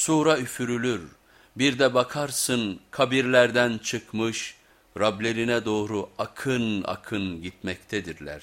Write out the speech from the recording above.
Sura üfürülür, bir de bakarsın kabirlerden çıkmış, Rablerine doğru akın akın gitmektedirler.